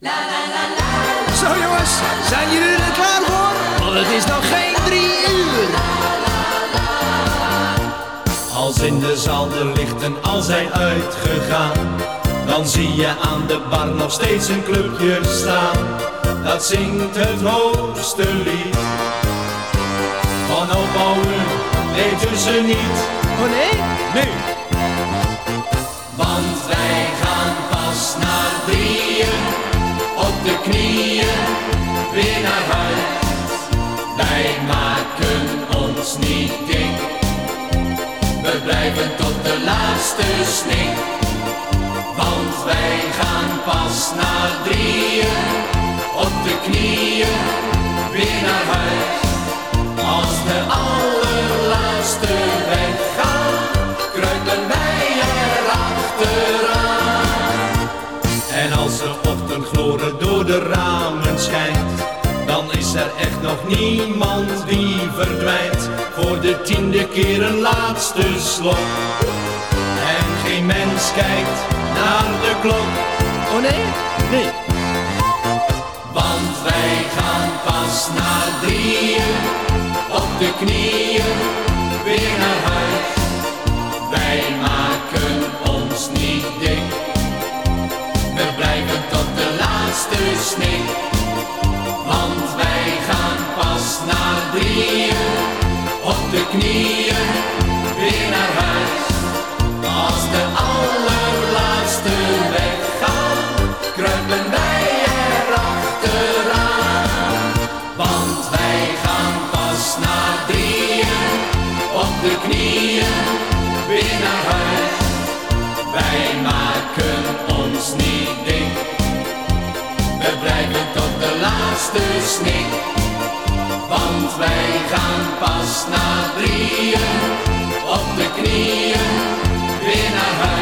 Zo jongens, zijn jullie er klaar voor? Want het is nog geen drie uur. Als in de zaal de lichten al zijn uitgegaan, dan zie je aan de bar nog steeds een clubje staan. Dat zingt het hoogste lied. Van opbouwen weten ze niet. Oh nee? Nee. Want wij gaan pas naar drieën de knieën weer naar huis. Wij maken ons niet dik. We blijven tot de laatste snik. Want wij gaan pas naar drieën op de knieën weer naar huis. Als de allerlaatste weggaan, kruipen wij erachteraan. En als de ochtendgloren door de ramen schijnt, dan is er echt nog niemand die verdwijnt. Voor de tiende keer een laatste slok. En geen mens kijkt naar de klok. Oh nee? Nee. Want wij gaan pas naar drieën op de knieën de knieën weer naar huis. Als de allerlaatste weggaan, kruipen wij erachteraan. Want wij gaan pas naar drieën op de knieën weer naar huis. Wij maken ons niet dik. We blijven tot de laatste snik want wij gaan pas na drieën op de knieën weer naar huis.